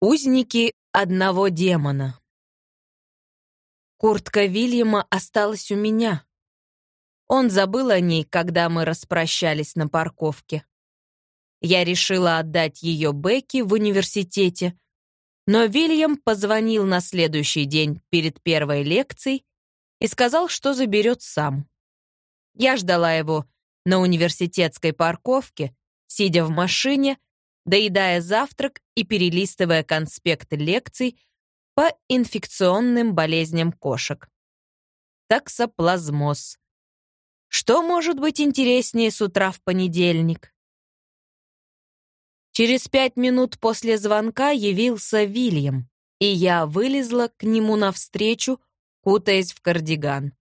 Узники одного демона. Куртка Вильяма осталась у меня. Он забыл о ней, когда мы распрощались на парковке. Я решила отдать ее Бекке в университете, но Вильям позвонил на следующий день перед первой лекцией и сказал, что заберет сам. Я ждала его на университетской парковке, сидя в машине, доедая завтрак и перелистывая конспекты лекций по инфекционным болезням кошек. Таксоплазмоз. Что может быть интереснее с утра в понедельник? Через пять минут после звонка явился Вильям, и я вылезла к нему навстречу, кутаясь в кардиган.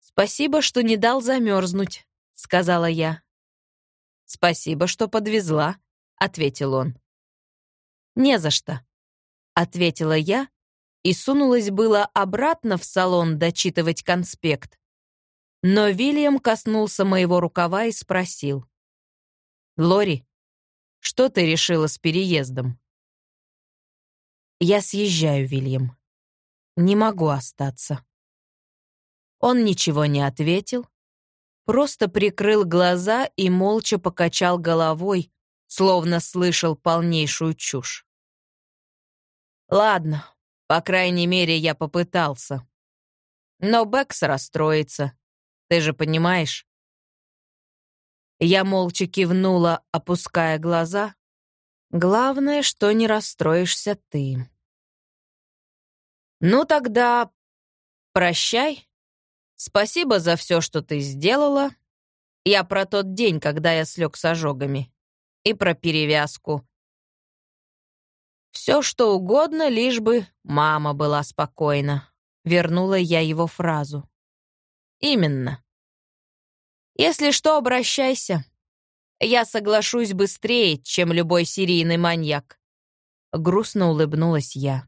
«Спасибо, что не дал замерзнуть», — сказала я. «Спасибо, что подвезла», — ответил он. «Не за что», — ответила я и сунулась было обратно в салон дочитывать конспект. Но Вильям коснулся моего рукава и спросил. «Лори, что ты решила с переездом?» «Я съезжаю, Вильям. Не могу остаться». Он ничего не ответил, просто прикрыл глаза и молча покачал головой, словно слышал полнейшую чушь. «Ладно, по крайней мере, я попытался. Но Бэкс расстроится, ты же понимаешь?» Я молча кивнула, опуская глаза. «Главное, что не расстроишься ты». «Ну тогда прощай Спасибо за все, что ты сделала. Я про тот день, когда я слег с ожогами. И про перевязку. Все, что угодно, лишь бы мама была спокойна. Вернула я его фразу. Именно. Если что, обращайся. Я соглашусь быстрее, чем любой серийный маньяк. Грустно улыбнулась я.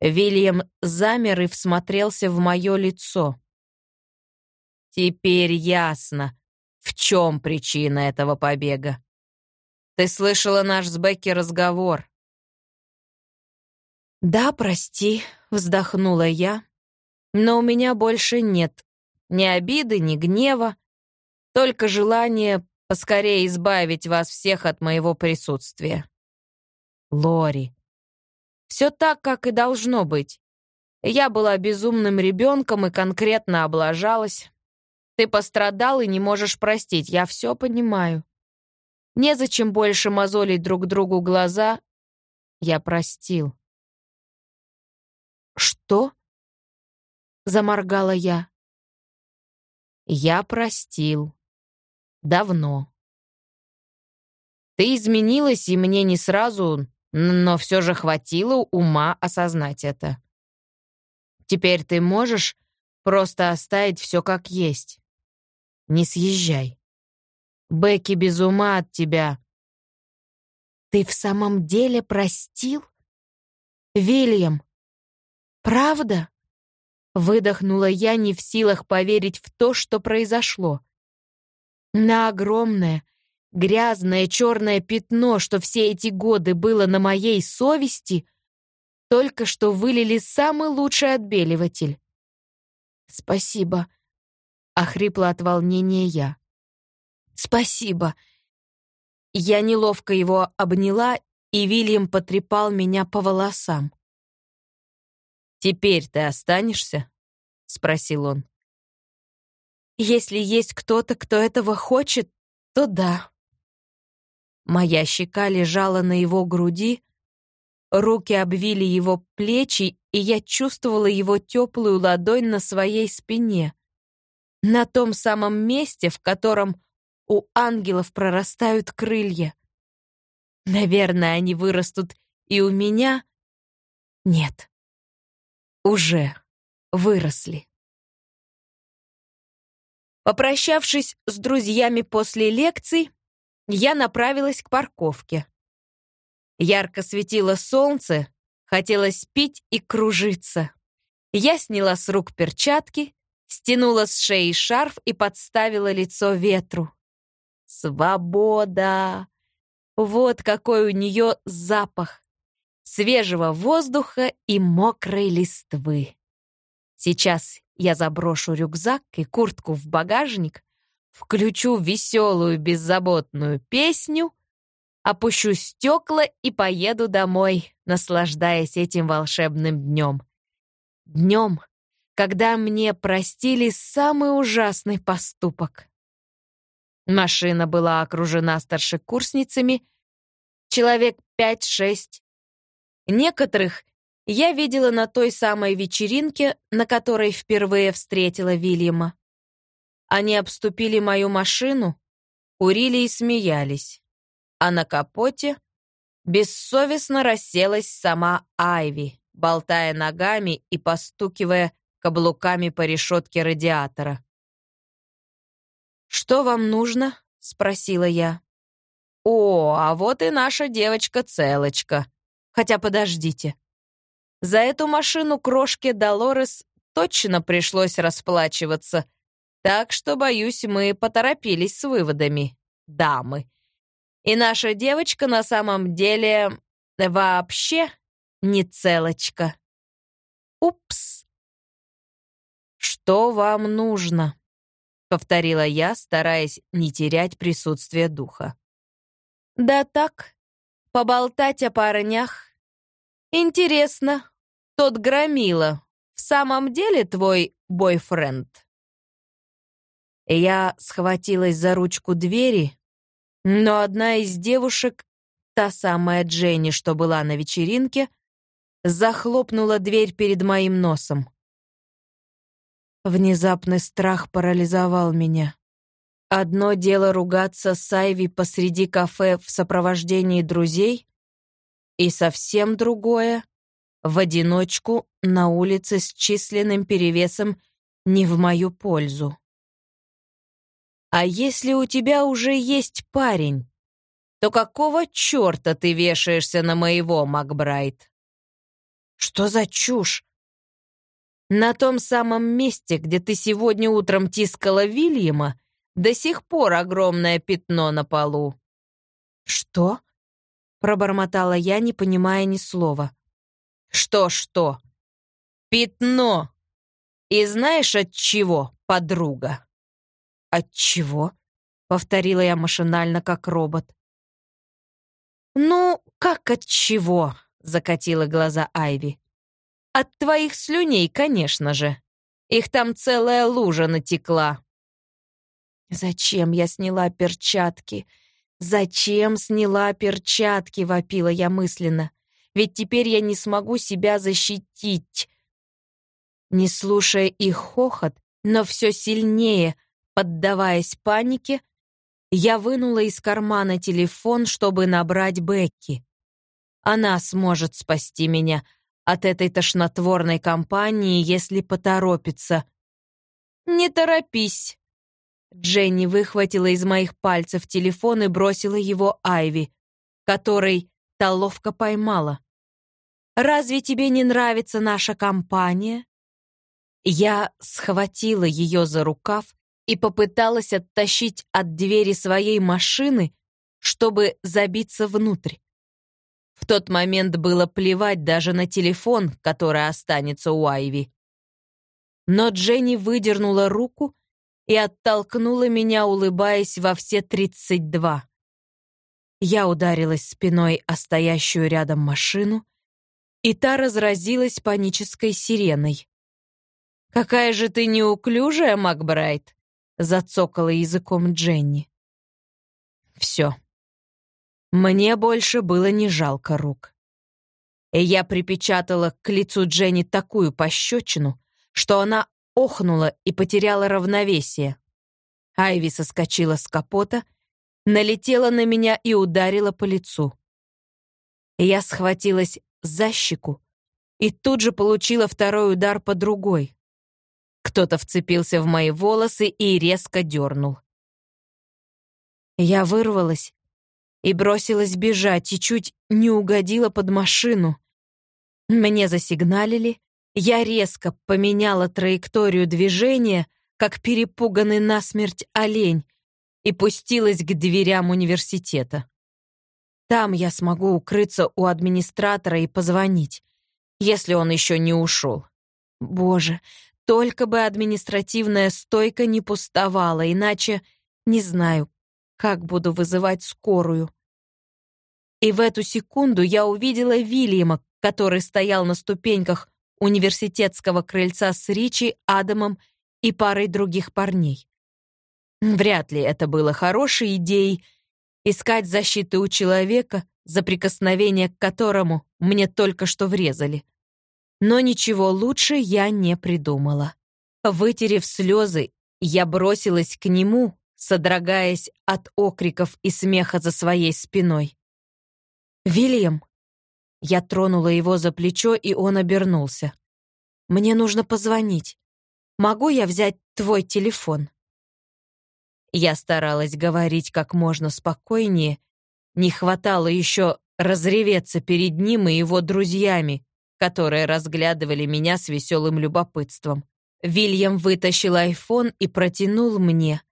Вильям замер и всмотрелся в мое лицо. «Теперь ясно, в чем причина этого побега. Ты слышала наш с Бекки разговор?» «Да, прости», — вздохнула я, «но у меня больше нет ни обиды, ни гнева, только желание поскорее избавить вас всех от моего присутствия». «Лори, все так, как и должно быть. Я была безумным ребенком и конкретно облажалась. Ты пострадал и не можешь простить, я все понимаю. Незачем больше мозолить друг другу глаза. Я простил. «Что?» — заморгала я. «Я простил. Давно. Ты изменилась, и мне не сразу, но все же хватило ума осознать это. Теперь ты можешь просто оставить все как есть. Не съезжай. Бекки без ума от тебя. Ты в самом деле простил? Вильям, правда? Выдохнула я, не в силах поверить в то, что произошло. На огромное, Грязное черное пятно, что все эти годы было на моей совести, только что вылили самый лучший отбеливатель. «Спасибо», — охрипла от волнения я. «Спасибо». Я неловко его обняла, и Вильям потрепал меня по волосам. «Теперь ты останешься?» — спросил он. «Если есть кто-то, кто этого хочет, то да». Моя щека лежала на его груди, руки обвили его плечи, и я чувствовала его теплую ладонь на своей спине, на том самом месте, в котором у ангелов прорастают крылья. Наверное, они вырастут и у меня. Нет, уже выросли. Попрощавшись с друзьями после лекций, я направилась к парковке. Ярко светило солнце, хотелось пить и кружиться. Я сняла с рук перчатки, стянула с шеи шарф и подставила лицо ветру. Свобода! Вот какой у нее запах свежего воздуха и мокрой листвы. Сейчас я заброшу рюкзак и куртку в багажник, включу веселую беззаботную песню, опущу стекла и поеду домой, наслаждаясь этим волшебным днем. Днем, когда мне простили самый ужасный поступок. Машина была окружена старшекурсницами, человек пять-шесть. Некоторых я видела на той самой вечеринке, на которой впервые встретила Вильяма. Они обступили мою машину, курили и смеялись. А на капоте бессовестно расселась сама Айви, болтая ногами и постукивая каблуками по решетке радиатора. «Что вам нужно?» — спросила я. «О, а вот и наша девочка-целочка. Хотя подождите. За эту машину крошке Долорес точно пришлось расплачиваться, так что, боюсь, мы поторопились с выводами, дамы. И наша девочка на самом деле вообще не целочка. Упс. Что вам нужно? повторила я, стараясь не терять присутствие духа. Да так, поболтать о парнях. Интересно, тот громила в самом деле твой бойфренд? Я схватилась за ручку двери, но одна из девушек, та самая Дженни, что была на вечеринке, захлопнула дверь перед моим носом. Внезапный страх парализовал меня. Одно дело ругаться с Айви посреди кафе в сопровождении друзей, и совсем другое — в одиночку на улице с численным перевесом не в мою пользу. А если у тебя уже есть парень, то какого черта ты вешаешься на моего, Макбрайт? Что за чушь? На том самом месте, где ты сегодня утром тискала Вильяма, до сих пор огромное пятно на полу. Что? Пробормотала я, не понимая ни слова. Что-что? Пятно. И знаешь от чего, подруга? От чего? Повторила я машинально, как робот. Ну, как от чего? Закатила глаза Айви. От твоих слюней, конечно же. Их там целая лужа натекла. Зачем я сняла перчатки? Зачем сняла перчатки, вопила я мысленно. Ведь теперь я не смогу себя защитить. Не слушая их хохот, но все сильнее, поддаваясь панике, я вынула из кармана телефон, чтобы набрать Бекки. Она сможет спасти меня, от этой тошнотворной компании, если поторопится. «Не торопись!» Дженни выхватила из моих пальцев телефон и бросила его Айви, который та ловко поймала. «Разве тебе не нравится наша компания?» Я схватила ее за рукав и попыталась оттащить от двери своей машины, чтобы забиться внутрь. В тот момент было плевать даже на телефон, который останется у Айви. Но Дженни выдернула руку и оттолкнула меня, улыбаясь во все тридцать два. Я ударилась спиной о стоящую рядом машину, и та разразилась панической сиреной. «Какая же ты неуклюжая, Макбрайт!» — зацокала языком Дженни. «Все, мне больше было не жалко рук. И я припечатала к лицу Дженни такую пощечину, что она охнула и потеряла равновесие. Айви соскочила с капота, налетела на меня и ударила по лицу. Я схватилась за щеку и тут же получила второй удар по другой. Кто-то вцепился в мои волосы и резко дернул. Я вырвалась и бросилась бежать, и чуть не угодила под машину. Мне засигналили, я резко поменяла траекторию движения, как перепуганный насмерть олень, и пустилась к дверям университета. Там я смогу укрыться у администратора и позвонить, если он еще не ушел. Боже, только бы административная стойка не пустовала, иначе не знаю, как буду вызывать скорую. И в эту секунду я увидела Вильяма, который стоял на ступеньках университетского крыльца с Ричи, Адамом и парой других парней. Вряд ли это было хорошей идеей искать защиты у человека, за прикосновение к которому мне только что врезали. Но ничего лучше я не придумала. Вытерев слезы, я бросилась к нему, содрогаясь от окриков и смеха за своей спиной. «Вильям!» Я тронула его за плечо, и он обернулся. «Мне нужно позвонить. Могу я взять твой телефон?» Я старалась говорить как можно спокойнее. Не хватало еще разреветься перед ним и его друзьями, которые разглядывали меня с веселым любопытством. Вильям вытащил айфон и протянул мне.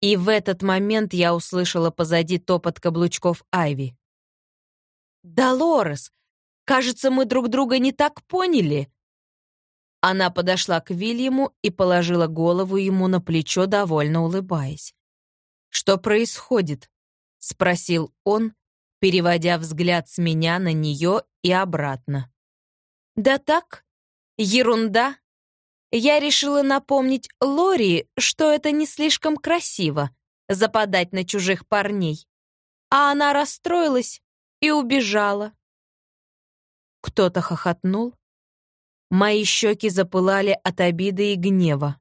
И в этот момент я услышала позади топот каблучков Айви. «Долорес, кажется, мы друг друга не так поняли». Она подошла к Вильяму и положила голову ему на плечо, довольно улыбаясь. «Что происходит?» — спросил он, переводя взгляд с меня на нее и обратно. «Да так, ерунда. Я решила напомнить Лори, что это не слишком красиво — западать на чужих парней. А она расстроилась и убежала». Кто-то хохотнул. Мои щеки запылали от обиды и гнева.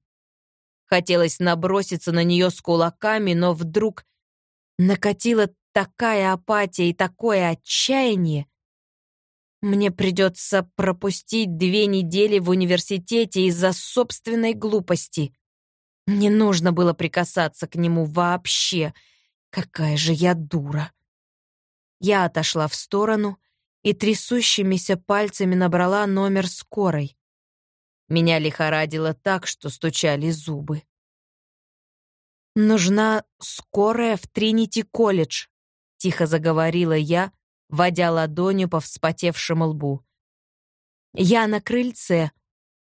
Хотелось наброситься на нее с кулаками, но вдруг накатила такая апатия и такое отчаяние, мне придется пропустить две недели в университете из-за собственной глупости. Не нужно было прикасаться к нему вообще. Какая же я дура. Я отошла в сторону и трясущимися пальцами набрала номер скорой. Меня лихорадило так, что стучали зубы. «Нужна скорая в Тринити-колледж», — тихо заговорила я, водя ладонью по вспотевшему лбу. «Я на крыльце.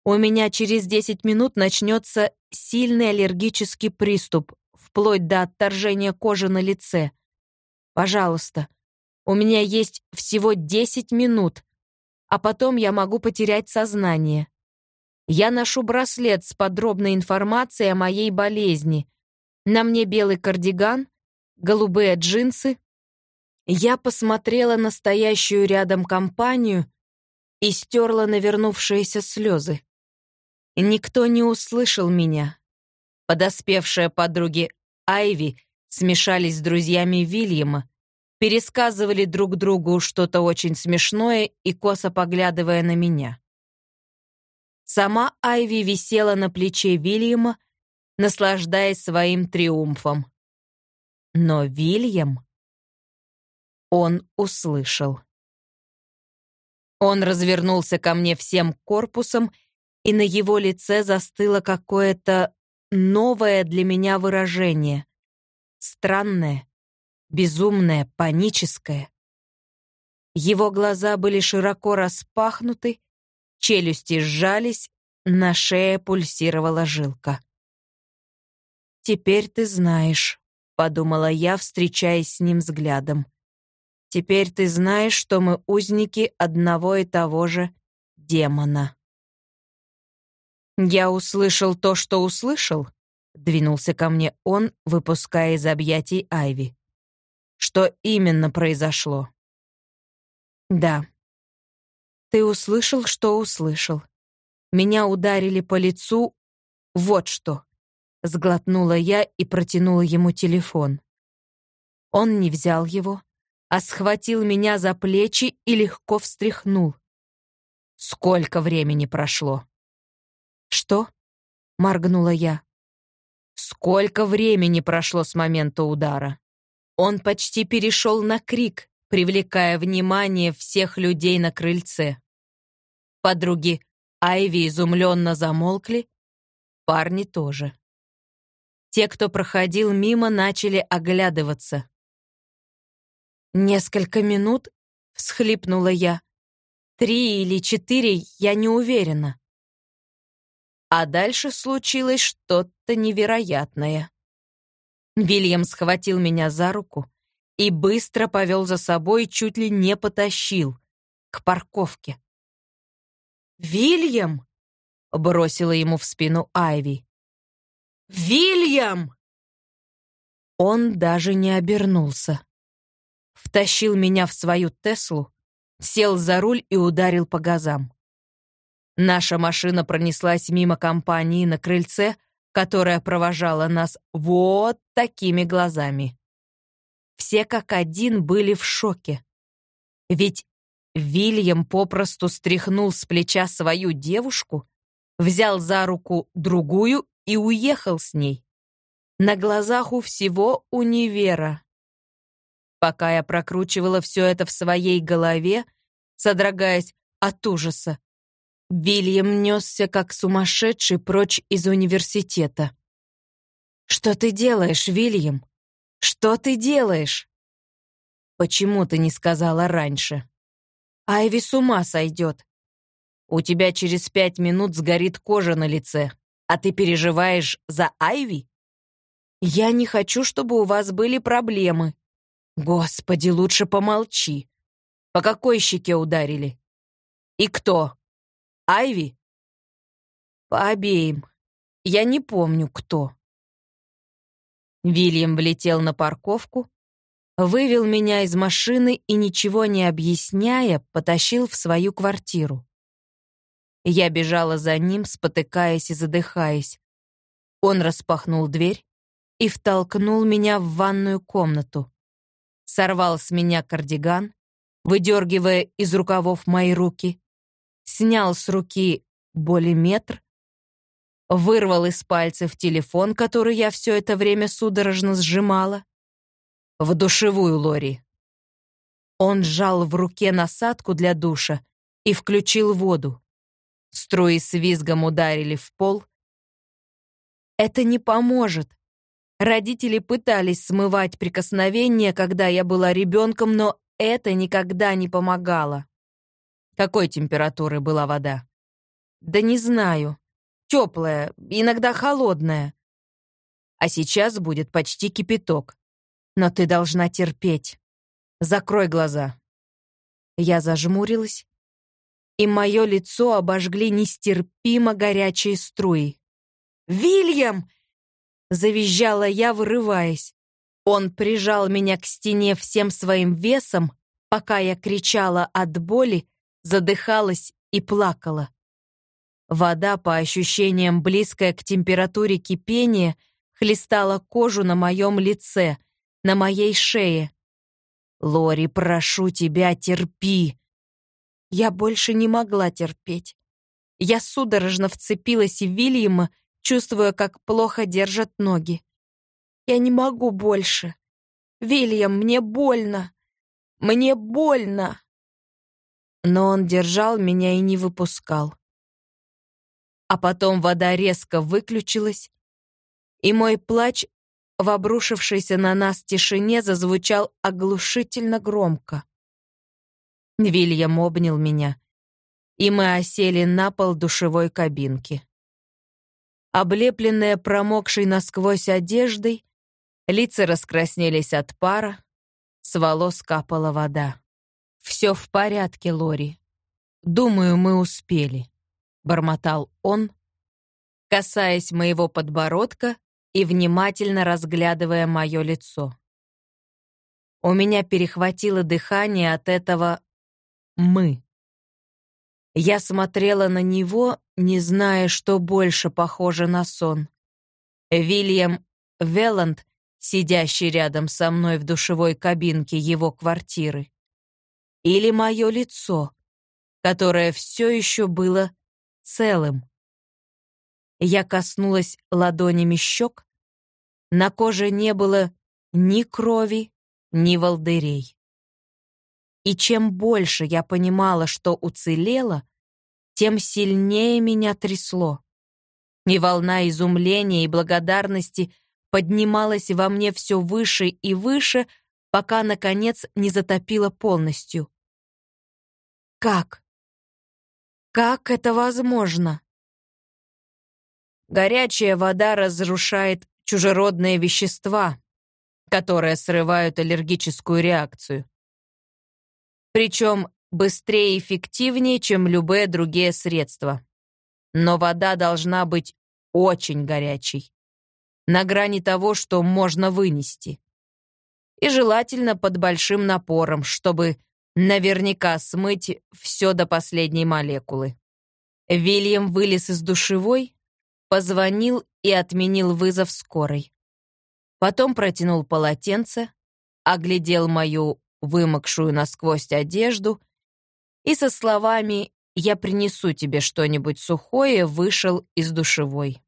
У меня через 10 минут начнется сильный аллергический приступ, вплоть до отторжения кожи на лице. Пожалуйста, у меня есть всего 10 минут, а потом я могу потерять сознание. Я ношу браслет с подробной информацией о моей болезни. На мне белый кардиган, голубые джинсы, я посмотрела на стоящую рядом компанию и стерла навернувшиеся слезы. Никто не услышал меня. Подоспевшие подруги Айви смешались с друзьями Вильяма, пересказывали друг другу что-то очень смешное и косо поглядывая на меня. Сама Айви висела на плече Вильяма, наслаждаясь своим триумфом. Но Вильям он услышал. Он развернулся ко мне всем корпусом, и на его лице застыло какое-то новое для меня выражение. Странное, безумное, паническое. Его глаза были широко распахнуты, челюсти сжались, на шее пульсировала жилка. «Теперь ты знаешь», — подумала я, встречаясь с ним взглядом. Теперь ты знаешь, что мы узники одного и того же демона. Я услышал то, что услышал, двинулся ко мне он, выпуская из объятий Айви. Что именно произошло? Да. Ты услышал, что услышал. Меня ударили по лицу. Вот что. Сглотнула я и протянула ему телефон. Он не взял его, а схватил меня за плечи и легко встряхнул. Сколько времени прошло? Что? моргнула я. Сколько времени прошло с момента удара? Он почти перешел на крик, привлекая внимание всех людей на крыльце. Подруги Айви изумленно замолкли, парни тоже. Те, кто проходил мимо, начали оглядываться. «Несколько минут?» — всхлипнула я. «Три или четыре, я не уверена». А дальше случилось что-то невероятное. Вильям схватил меня за руку и быстро повел за собой, чуть ли не потащил, к парковке. «Вильям!» — бросила ему в спину Айви. «Вильям!» Он даже не обернулся. Втащил меня в свою Теслу, сел за руль и ударил по газам. Наша машина пронеслась мимо компании на крыльце, которая провожала нас вот такими глазами. Все как один были в шоке. Ведь Вильям попросту стряхнул с плеча свою девушку, взял за руку другую и уехал с ней. На глазах у всего универа. Пока я прокручивала все это в своей голове, содрогаясь от ужаса, Вильям несся как сумасшедший прочь из университета. «Что ты делаешь, Вильям? Что ты делаешь?» «Почему ты не сказала раньше?» «Айви с ума сойдет. У тебя через пять минут сгорит кожа на лице, а ты переживаешь за Айви?» «Я не хочу, чтобы у вас были проблемы». «Господи, лучше помолчи. По какой щеке ударили?» «И кто?» Айви? По обеим. Я не помню, кто. Вильям влетел на парковку, вывел меня из машины и, ничего не объясняя, потащил в свою квартиру. Я бежала за ним, спотыкаясь и задыхаясь. Он распахнул дверь и втолкнул меня в ванную комнату. Сорвал с меня кардиган, выдергивая из рукавов мои руки, снял с руки болиметр, вырвал из пальцев телефон, который я все это время судорожно сжимала. В душевую Лори. Он сжал в руке насадку для душа и включил воду. Струи с визгом ударили в пол. Это не поможет. Родители пытались смывать прикосновения, когда я была ребенком, но это никогда не помогало. Какой температуры была вода? Да не знаю. Теплая, иногда холодная. А сейчас будет почти кипяток. Но ты должна терпеть. Закрой глаза. Я зажмурилась, и мое лицо обожгли нестерпимо горячие струи. «Вильям!» — завизжала я, вырываясь. Он прижал меня к стене всем своим весом, пока я кричала от боли задыхалась и плакала. Вода, по ощущениям близкая к температуре кипения, хлестала кожу на моем лице, на моей шее. «Лори, прошу тебя, терпи!» Я больше не могла терпеть. Я судорожно вцепилась в Вильяма, чувствуя, как плохо держат ноги. «Я не могу больше. Вильям, мне больно. Мне больно!» но он держал меня и не выпускал. А потом вода резко выключилась, и мой плач в обрушившейся на нас тишине зазвучал оглушительно громко. Вильям обнял меня, и мы осели на пол душевой кабинки. Облепленные промокшей насквозь одеждой, лица раскраснелись от пара, с волос капала вода. «Все в порядке, Лори. Думаю, мы успели», — бормотал он, касаясь моего подбородка и внимательно разглядывая мое лицо. У меня перехватило дыхание от этого «мы». Я смотрела на него, не зная, что больше похоже на сон. Вильям Велланд, сидящий рядом со мной в душевой кабинке его квартиры, или мое лицо, которое все еще было целым. Я коснулась ладонями щек. На коже не было ни крови, ни волдырей. И чем больше я понимала, что уцелела, тем сильнее меня трясло. И волна изумления и благодарности поднималась во мне все выше и выше, пока, наконец, не затопило полностью. Как? Как это возможно? Горячая вода разрушает чужеродные вещества, которые срывают аллергическую реакцию. Причем быстрее и эффективнее, чем любые другие средства. Но вода должна быть очень горячей, на грани того, что можно вынести. И желательно под большим напором, чтобы наверняка смыть все до последней молекулы. Вильям вылез из душевой, позвонил и отменил вызов скорой. Потом протянул полотенце, оглядел мою вымокшую насквозь одежду и со словами «Я принесу тебе что-нибудь сухое» вышел из душевой.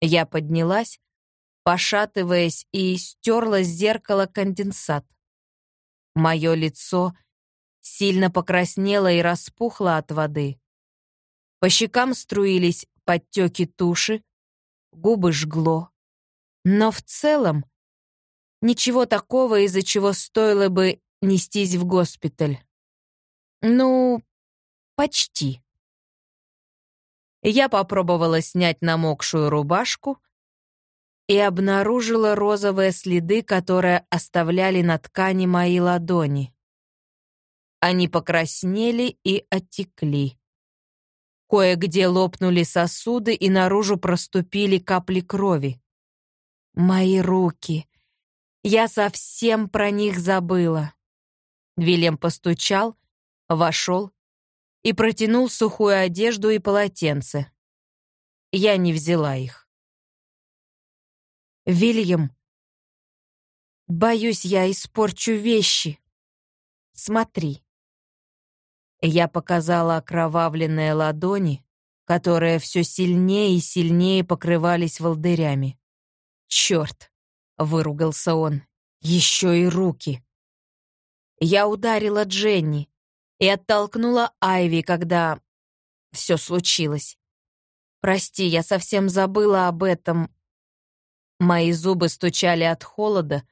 Я поднялась, пошатываясь, и стерла с зеркала конденсат. Мое лицо сильно покраснело и распухло от воды. По щекам струились подтеки туши, губы жгло. Но в целом ничего такого, из-за чего стоило бы нестись в госпиталь. Ну, почти. Я попробовала снять намокшую рубашку и обнаружила розовые следы, которые оставляли на ткани мои ладони. Они покраснели и оттекли. Кое-где лопнули сосуды, и наружу проступили капли крови. Мои руки. Я совсем про них забыла. Вильям постучал, вошел и протянул сухую одежду и полотенце. Я не взяла их. «Вильям, боюсь, я испорчу вещи. Смотри». Я показала окровавленные ладони, которые все сильнее и сильнее покрывались волдырями. «Черт!» — выругался он. «Еще и руки!» Я ударила Дженни и оттолкнула Айви, когда все случилось. Прости, я совсем забыла об этом. Мои зубы стучали от холода.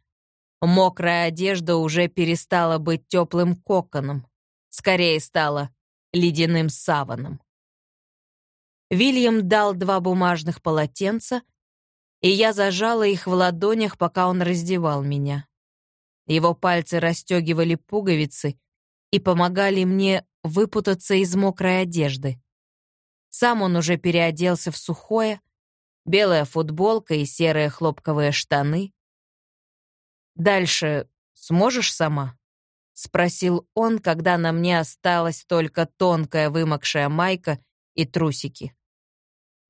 Мокрая одежда уже перестала быть теплым коконом. Скорее стала ледяным саваном. Вильям дал два бумажных полотенца, и я зажала их в ладонях, пока он раздевал меня. Его пальцы расстегивали пуговицы и помогали мне выпутаться из мокрой одежды. Сам он уже переоделся в сухое, белая футболка и серые хлопковые штаны. «Дальше сможешь сама?» — спросил он, когда на мне осталась только тонкая вымокшая майка и трусики.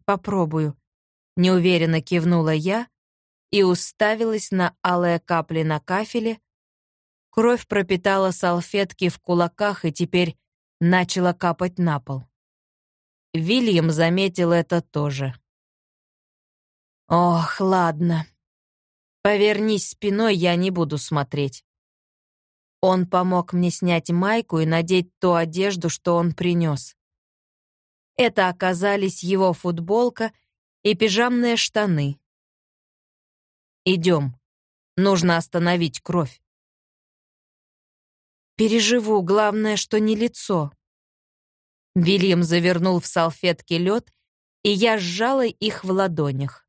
«Попробую», — неуверенно кивнула я и уставилась на алые капли на кафеле. Кровь пропитала салфетки в кулаках и теперь начала капать на пол. Вильям заметил это тоже. «Ох, ладно. Повернись спиной, я не буду смотреть». Он помог мне снять майку и надеть ту одежду, что он принес. Это оказались его футболка и пижамные штаны. «Идем. Нужно остановить кровь». «Переживу, главное, что не лицо». Вильям завернул в салфетки лед, и я сжала их в ладонях.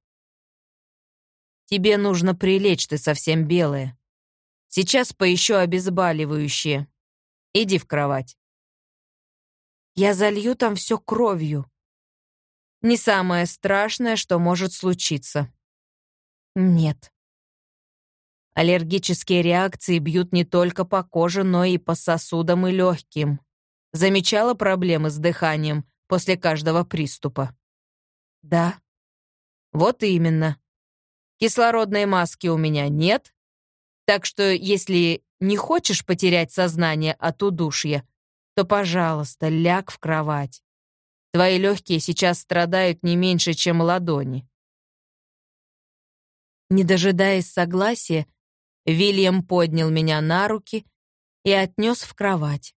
«Тебе нужно прилечь, ты совсем белая. Сейчас поищу обезболивающее. Иди в кровать». «Я залью там все кровью». «Не самое страшное, что может случиться». «Нет». Аллергические реакции бьют не только по коже, но и по сосудам и легким. Замечала проблемы с дыханием после каждого приступа? Да. Вот именно. Кислородной маски у меня нет, так что если не хочешь потерять сознание от удушья, то, пожалуйста, ляг в кровать. Твои легкие сейчас страдают не меньше, чем ладони. Не дожидаясь согласия, Вильям поднял меня на руки и отнес в кровать.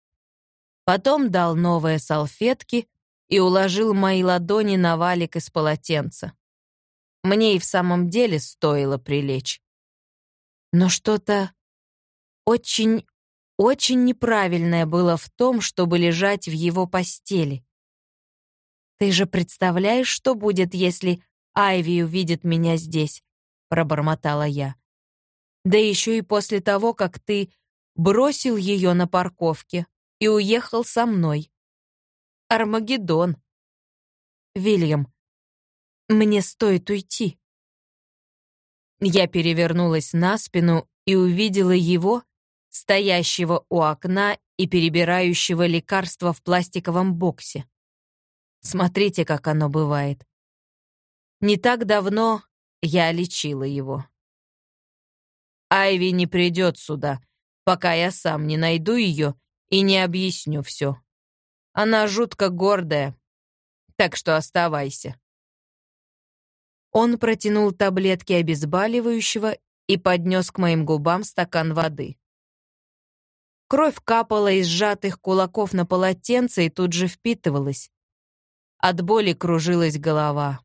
Потом дал новые салфетки и уложил мои ладони на валик из полотенца. Мне и в самом деле стоило прилечь. Но что-то очень, очень неправильное было в том, чтобы лежать в его постели. «Ты же представляешь, что будет, если Айви увидит меня здесь?» — пробормотала я. «Да еще и после того, как ты бросил ее на парковке и уехал со мной. Армагеддон. Вильям, мне стоит уйти». Я перевернулась на спину и увидела его, стоящего у окна и перебирающего лекарства в пластиковом боксе. Смотрите, как оно бывает. Не так давно я лечила его. Айви не придет сюда, пока я сам не найду ее и не объясню все. Она жутко гордая, так что оставайся. Он протянул таблетки обезболивающего и поднес к моим губам стакан воды. Кровь капала из сжатых кулаков на полотенце и тут же впитывалась. От боли кружилась голова.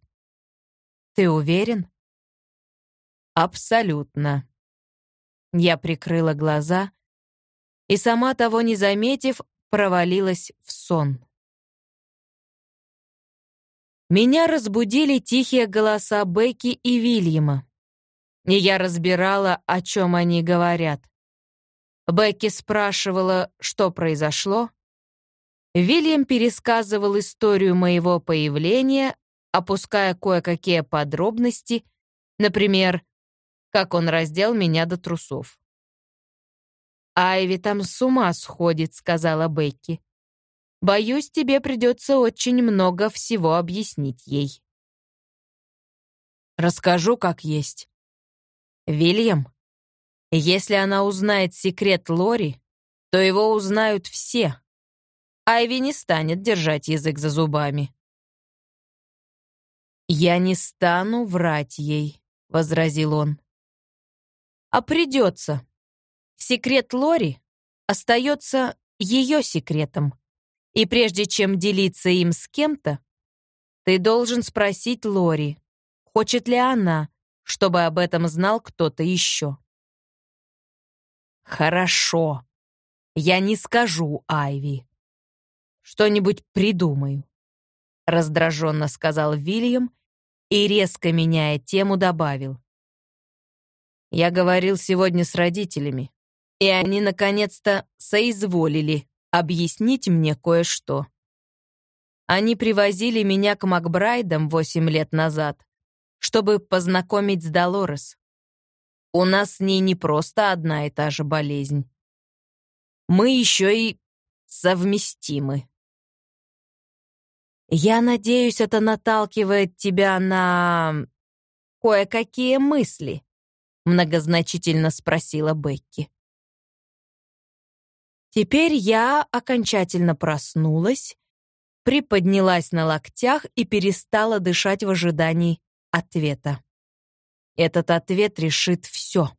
«Ты уверен?» «Абсолютно». Я прикрыла глаза и, сама того не заметив, провалилась в сон. Меня разбудили тихие голоса Бекки и Вильяма. И я разбирала, о чем они говорят. Бекки спрашивала, что произошло. Вильям пересказывал историю моего появления, опуская кое-какие подробности, например, как он раздел меня до трусов. «Айви там с ума сходит», — сказала Бекки. Боюсь, тебе придется очень много всего объяснить ей. Расскажу, как есть. Вильям, если она узнает секрет Лори, то его узнают все. Айви не станет держать язык за зубами. «Я не стану врать ей», — возразил он. «А придется. Секрет Лори остается ее секретом. И прежде чем делиться им с кем-то, ты должен спросить Лори, хочет ли она, чтобы об этом знал кто-то еще. Хорошо. Я не скажу Айви. Что-нибудь придумаю, раздраженно сказал Вильям и, резко меняя тему, добавил. Я говорил сегодня с родителями, и они наконец-то соизволили объяснить мне кое-что. Они привозили меня к Макбрайдам восемь лет назад, чтобы познакомить с Долорес. У нас с ней не просто одна и та же болезнь. Мы еще и совместимы. Я надеюсь, это наталкивает тебя на кое-какие мысли, многозначительно спросила Бекки. Теперь я окончательно проснулась, приподнялась на локтях и перестала дышать в ожидании ответа. Этот ответ решит все.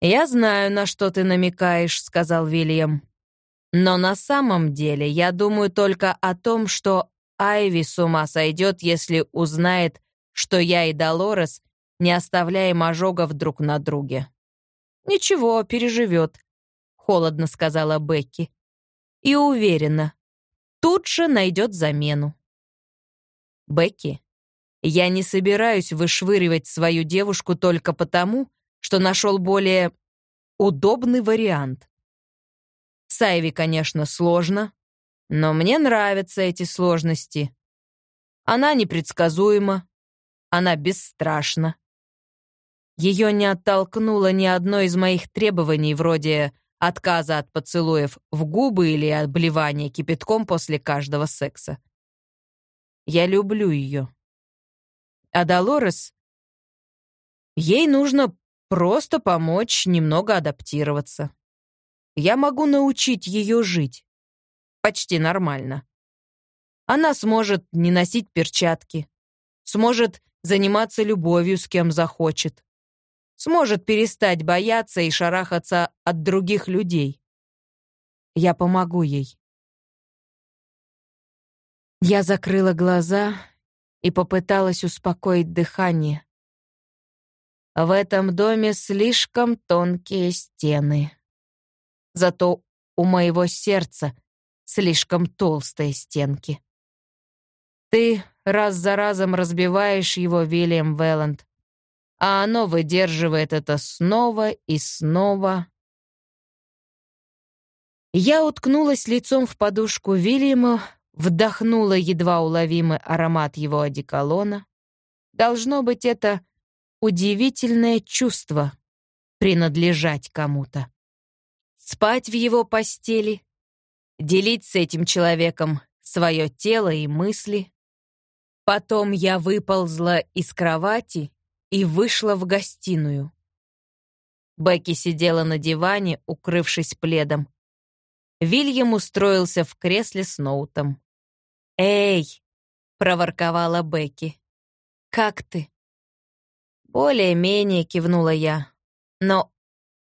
«Я знаю, на что ты намекаешь», — сказал Вильям. «Но на самом деле я думаю только о том, что Айви с ума сойдет, если узнает, что я и Долорес не оставляем ожогов друг на друге. Ничего, переживет холодно сказала Бекки. И уверена, тут же найдет замену. Бекки, я не собираюсь вышвыривать свою девушку только потому, что нашел более удобный вариант. Сайви, конечно, сложно, но мне нравятся эти сложности. Она непредсказуема, она бесстрашна. Ее не оттолкнуло ни одно из моих требований, вроде отказа от поцелуев в губы или обливания кипятком после каждого секса. Я люблю ее. А Долорес... Ей нужно просто помочь немного адаптироваться. Я могу научить ее жить. Почти нормально. Она сможет не носить перчатки, сможет заниматься любовью с кем захочет, сможет перестать бояться и шарахаться от других людей. Я помогу ей. Я закрыла глаза и попыталась успокоить дыхание. В этом доме слишком тонкие стены. Зато у моего сердца слишком толстые стенки. Ты раз за разом разбиваешь его, Вильям Велланд, а оно выдерживает это снова и снова. Я уткнулась лицом в подушку Вильяма, вдохнула едва уловимый аромат его одеколона. Должно быть, это удивительное чувство принадлежать кому-то. Спать в его постели, делить с этим человеком свое тело и мысли. Потом я выползла из кровати и вышла в гостиную. Бекки сидела на диване, укрывшись пледом. Вильям устроился в кресле с ноутом. «Эй!» — проворковала Бекки. «Как ты?» «Более-менее», — кивнула я. «Но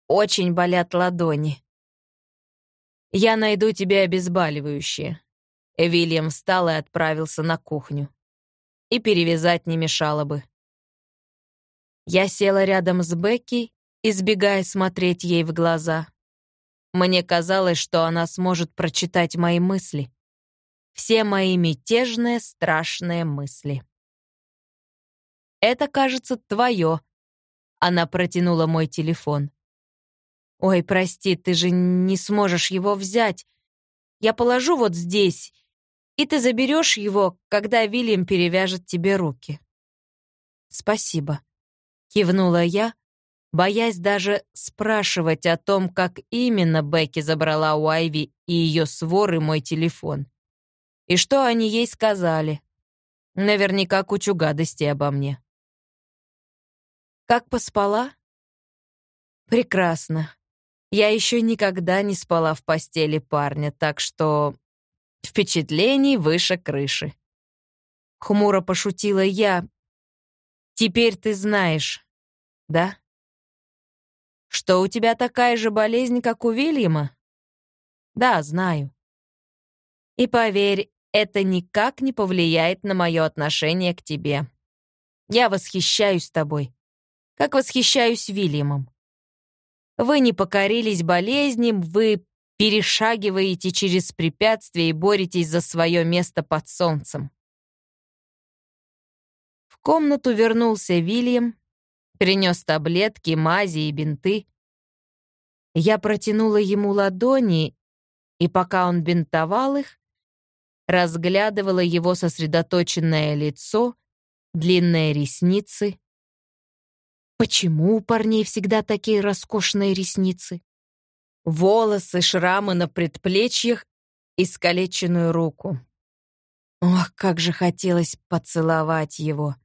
очень болят ладони». «Я найду тебе обезболивающее». Вильям встал и отправился на кухню. И перевязать не мешало бы. Я села рядом с Бекки, избегая смотреть ей в глаза. Мне казалось, что она сможет прочитать мои мысли. Все мои мятежные, страшные мысли. «Это, кажется, твое». Она протянула мой телефон. «Ой, прости, ты же не сможешь его взять. Я положу вот здесь, и ты заберешь его, когда Вильям перевяжет тебе руки». «Спасибо», — кивнула я, боясь даже спрашивать о том, как именно Бекки забрала у Айви и ее своры мой телефон. И что они ей сказали. Наверняка кучу гадостей обо мне. Как поспала? Прекрасно. Я еще никогда не спала в постели парня, так что впечатлений выше крыши. Хмуро пошутила я. Теперь ты знаешь, да? Что у тебя такая же болезнь, как у Вильяма? Да, знаю. И поверь, это никак не повлияет на мое отношение к тебе. Я восхищаюсь тобой как восхищаюсь Вильямом. Вы не покорились болезням, вы перешагиваете через препятствия и боретесь за свое место под солнцем. В комнату вернулся Вильям, принес таблетки, мази и бинты. Я протянула ему ладони, и пока он бинтовал их, разглядывала его сосредоточенное лицо, длинные ресницы, Почему у парней всегда такие роскошные ресницы? Волосы, шрамы на предплечьях, искалеченную руку. Ох, как же хотелось поцеловать его.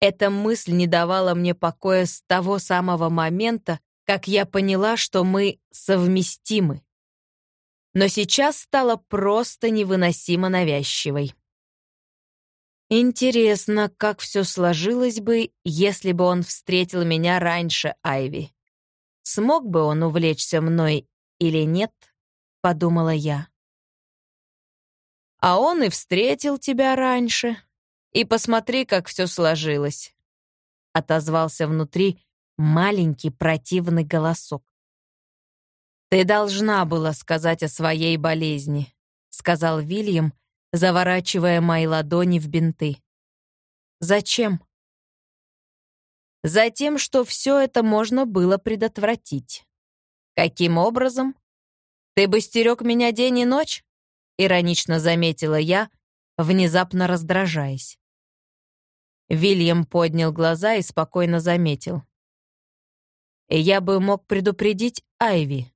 Эта мысль не давала мне покоя с того самого момента, как я поняла, что мы совместимы. Но сейчас стала просто невыносимо навязчивой. Интересно, как все сложилось бы, если бы он встретил меня раньше Айви. Смог бы он увлечься мной или нет, подумала я. А он и встретил тебя раньше. И посмотри, как все сложилось. Отозвался внутри маленький противный голосок. Ты должна была сказать о своей болезни, сказал Вильям, заворачивая мои ладони в бинты. «Зачем?» «Затем, что все это можно было предотвратить». «Каким образом?» «Ты бы стерег меня день и ночь?» Иронично заметила я, внезапно раздражаясь. Вильям поднял глаза и спокойно заметил. «Я бы мог предупредить Айви.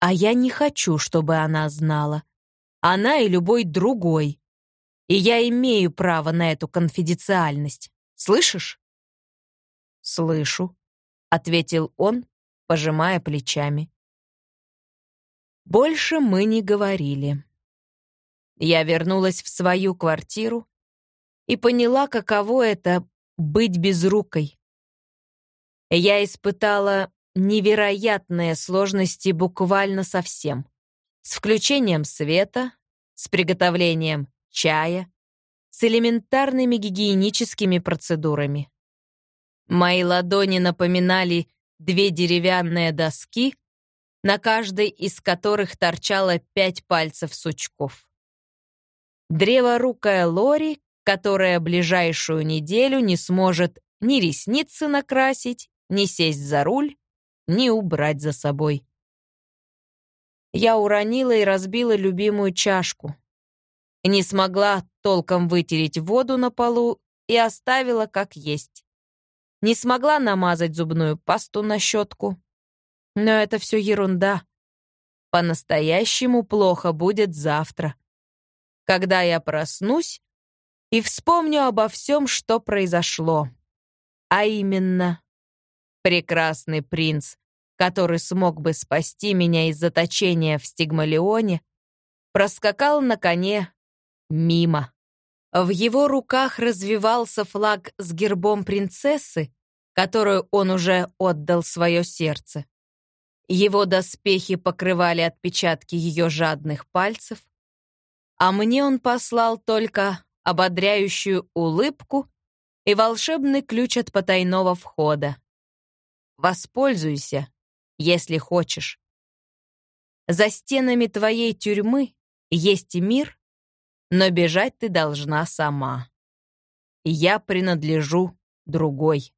А я не хочу, чтобы она знала. Она и любой другой. И я имею право на эту конфиденциальность. Слышишь? Слышу, ответил он, пожимая плечами. Больше мы не говорили. Я вернулась в свою квартиру и поняла, каково это — быть безрукой. Я испытала невероятные сложности буквально совсем с включением света, с приготовлением чая, с элементарными гигиеническими процедурами. Мои ладони напоминали две деревянные доски, на каждой из которых торчало пять пальцев сучков. Древорукая Лори, которая ближайшую неделю не сможет ни ресницы накрасить, ни сесть за руль, ни убрать за собой. Я уронила и разбила любимую чашку. Не смогла толком вытереть воду на полу и оставила как есть. Не смогла намазать зубную пасту на щетку. Но это все ерунда. По-настоящему плохо будет завтра, когда я проснусь и вспомню обо всем, что произошло. А именно, прекрасный принц, который смог бы спасти меня из заточения в Стигмалионе, проскакал на коне мимо. В его руках развивался флаг с гербом принцессы, которую он уже отдал свое сердце. Его доспехи покрывали отпечатки ее жадных пальцев, а мне он послал только ободряющую улыбку и волшебный ключ от потайного входа. Воспользуйся, если хочешь. За стенами твоей тюрьмы есть мир, но бежать ты должна сама. Я принадлежу другой.